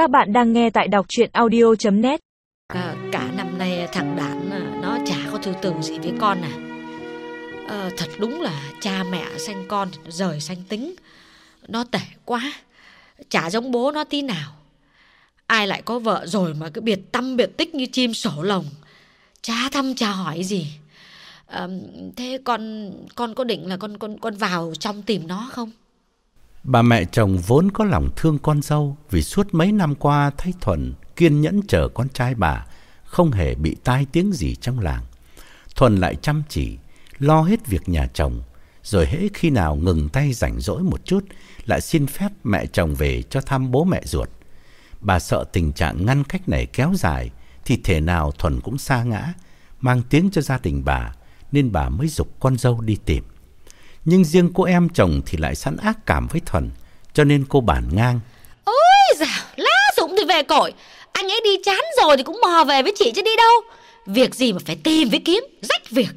Các bạn đang nghe tại đọc chuyện audio.net cả, ờ, cả năm nay thằng Đản à, nó chả có thư tưởng gì với con à. À Thật đúng là cha mẹ sanh con rời sanh tính. Nó tệ quá Chả giống bố nó tí nào. Ai lại có vợ rồi mà cứ biệt tâm biệt tích như chim sổ lồng? Chả thăm chả hỏi gì? À, Thế con con có định là con con con vào trong tìm nó không? Bà mẹ chồng vốn có lòng thương con dâu vì suốt mấy năm qua thấy Thuần kiên nhẫn chờ con trai bà, không hề bị tai tiếng gì trong làng. Thuần lại chăm chỉ, lo hết việc nhà chồng, rồi hễ khi nào ngừng tay rảnh rỗi một chút, lại xin phép mẹ chồng về cho thăm bố mẹ ruột. Bà sợ tình trạng ngăn cách này kéo dài, thì thể nào Thuần cũng xa ngã, mang tiếng cho gia đình bà, nên bà mới dục con dâu đi tìm. Nhưng riêng cô em chồng thì lại sẵn ác cảm với Thuần, cho nên cô bản ngang. Ôi dào, lá sụng thì về cội. Anh ấy đi chán rồi thì cũng mò về với chị chứ đi đâu. Việc gì mà phải tìm với kiếm, rách việc.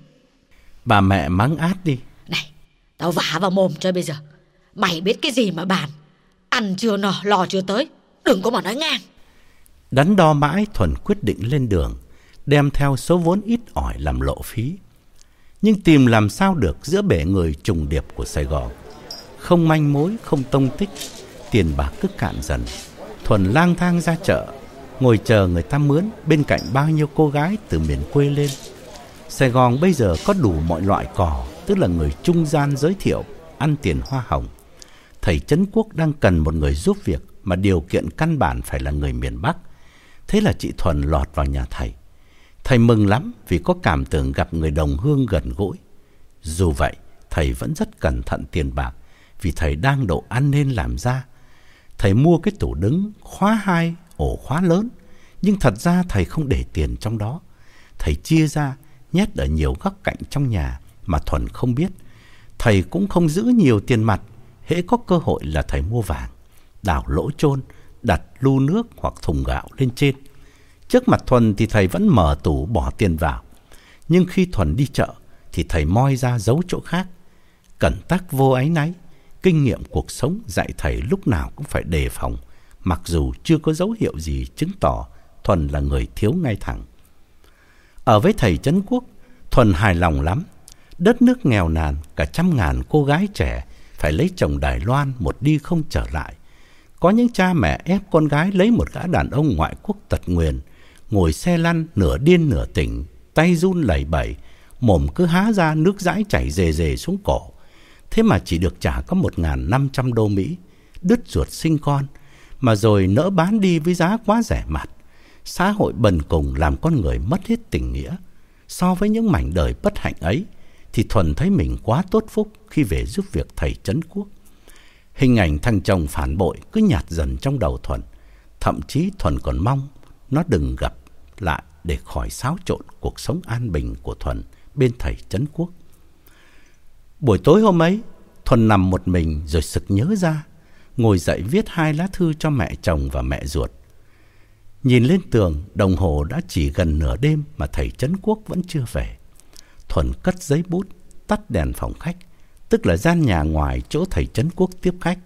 Bà mẹ mắng át đi. Này, tao vả vào mồm cho bây giờ. Mày biết cái gì mà bàn? Ăn chưa nọ, lò chưa tới. Đừng có mà nói ngang. Đắn đo mãi Thuần quyết định lên đường, đem theo số vốn ít ỏi làm lộ phí. Nhưng tìm làm sao được giữa bể người trùng điệp của Sài Gòn. Không manh mối, không tông tích, tiền bạc cứ cạn dần. Thuần lang thang ra chợ, ngồi chờ người ta mướn bên cạnh bao nhiêu cô gái từ miền quê lên. Sài Gòn bây giờ có đủ mọi loại cỏ, tức là người trung gian giới thiệu, ăn tiền hoa hồng. Thầy Trấn Quốc đang cần một người giúp việc mà điều kiện căn bản phải là người miền Bắc. Thế là chị Thuần lọt vào nhà thầy. Thầy mừng lắm vì có cảm tưởng gặp người đồng hương gần gũi. Dù vậy, thầy vẫn rất cẩn thận tiền bạc vì thầy đang độ ăn nên làm ra. Thầy mua cái tủ đứng khóa hai, ổ khóa lớn, nhưng thật ra thầy không để tiền trong đó. Thầy chia ra, nhét ở nhiều góc cạnh trong nhà mà Thuần không biết. Thầy cũng không giữ nhiều tiền mặt, hễ có cơ hội là thầy mua vàng, đào lỗ chôn, đặt lu nước hoặc thùng gạo lên trên. Trước mặt Thuần thì thầy vẫn mở tủ bỏ tiền vào. Nhưng khi Thuần đi chợ thì thầy moi ra giấu chỗ khác. Cẩn tắc vô áy náy, kinh nghiệm cuộc sống dạy thầy lúc nào cũng phải đề phòng, mặc dù chưa có dấu hiệu gì chứng tỏ Thuần là người thiếu ngay thẳng. Ở với thầy Trấn Quốc, Thuần hài lòng lắm. Đất nước nghèo nàn, cả trăm ngàn cô gái trẻ phải lấy chồng Đài Loan một đi không trở lại. Có những cha mẹ ép con gái lấy một gã đàn ông ngoại quốc tật nguyền, ngồi xe lăn nửa điên nửa tỉnh, tay run lẩy bẩy, mồm cứ há ra nước dãi chảy rề rề xuống cổ. Thế mà chỉ được trả có 1.500 đô Mỹ, đứt ruột sinh con, mà rồi nỡ bán đi với giá quá rẻ mạt. Xã hội bần cùng làm con người mất hết tình nghĩa. So với những mảnh đời bất hạnh ấy, thì Thuần thấy mình quá tốt phúc khi về giúp việc thầy Trấn Quốc. Hình ảnh thằng chồng phản bội cứ nhạt dần trong đầu Thuần. Thậm chí Thuần còn mong nó đừng gặp lại để khỏi xáo trộn cuộc sống an bình của Thuần bên thầy Trấn Quốc. Buổi tối hôm ấy, Thuần nằm một mình rồi sực nhớ ra, ngồi dậy viết hai lá thư cho mẹ chồng và mẹ ruột. Nhìn lên tường, đồng hồ đã chỉ gần nửa đêm mà thầy Trấn Quốc vẫn chưa về. Thuần cất giấy bút, tắt đèn phòng khách, tức là gian nhà ngoài chỗ thầy Trấn Quốc tiếp khách,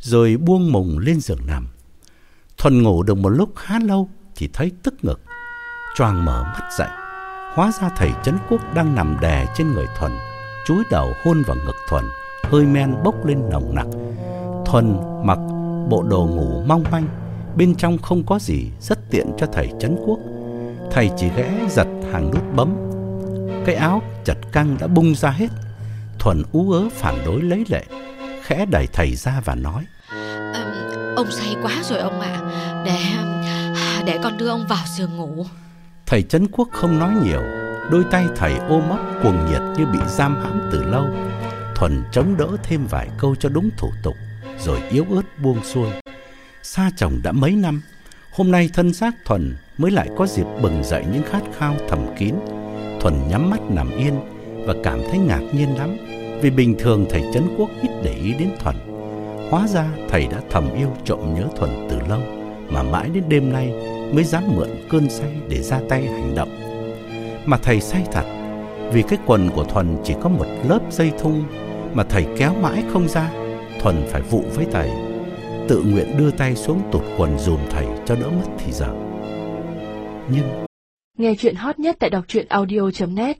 rồi buông mùng lên giường nằm. Thuần ngủ được một lúc khá lâu thì thấy tức ngực, choàng mở mắt dậy. Hóa ra thầy Trấn Quốc đang nằm đè trên người Thuần, chúi đầu hôn vào ngực Thuần, hơi men bốc lên nồng nặc. Thuần mặc bộ đồ ngủ mong manh, bên trong không có gì rất tiện cho thầy Trấn Quốc. Thầy chỉ ghé giật hàng nút bấm. Cái áo chật căng đã bung ra hết. Thuần ú ớ phản đối lấy lệ, khẽ đẩy thầy ra và nói. à, Ông say quá rồi ông ạ Để để con đưa ông vào giường ngủ Thầy Trấn Quốc không nói nhiều, đôi tay thầy ôm ấp cuồng nhiệt như bị giam hãm từ lâu. Thuần chống đỡ thêm vài câu cho đúng thủ tục, rồi yếu ớt buông xuôi. Xa chồng đã mấy năm, hôm nay thân xác Thuần mới lại có dịp bừng dậy những khát khao thầm kín. Thuần nhắm mắt nằm yên và cảm thấy ngạc nhiên lắm, vì bình thường thầy Trấn Quốc ít để ý đến Thuần. Hóa ra thầy đã thầm yêu trộm nhớ Thuần từ lâu, mà mãi đến đêm nay mới dám mượn cơn say để ra tay hành động. Mà thầy say thật, vì cái quần của Thuần chỉ có một lớp dây thun mà thầy kéo mãi không ra, Thuần phải vụ với thầy. tự nguyện đưa tay xuống tụt quần dùm thầy cho đỡ mất thì giờ. Nhưng Nghe chuyện hot nhất tại đọc truyện audio.net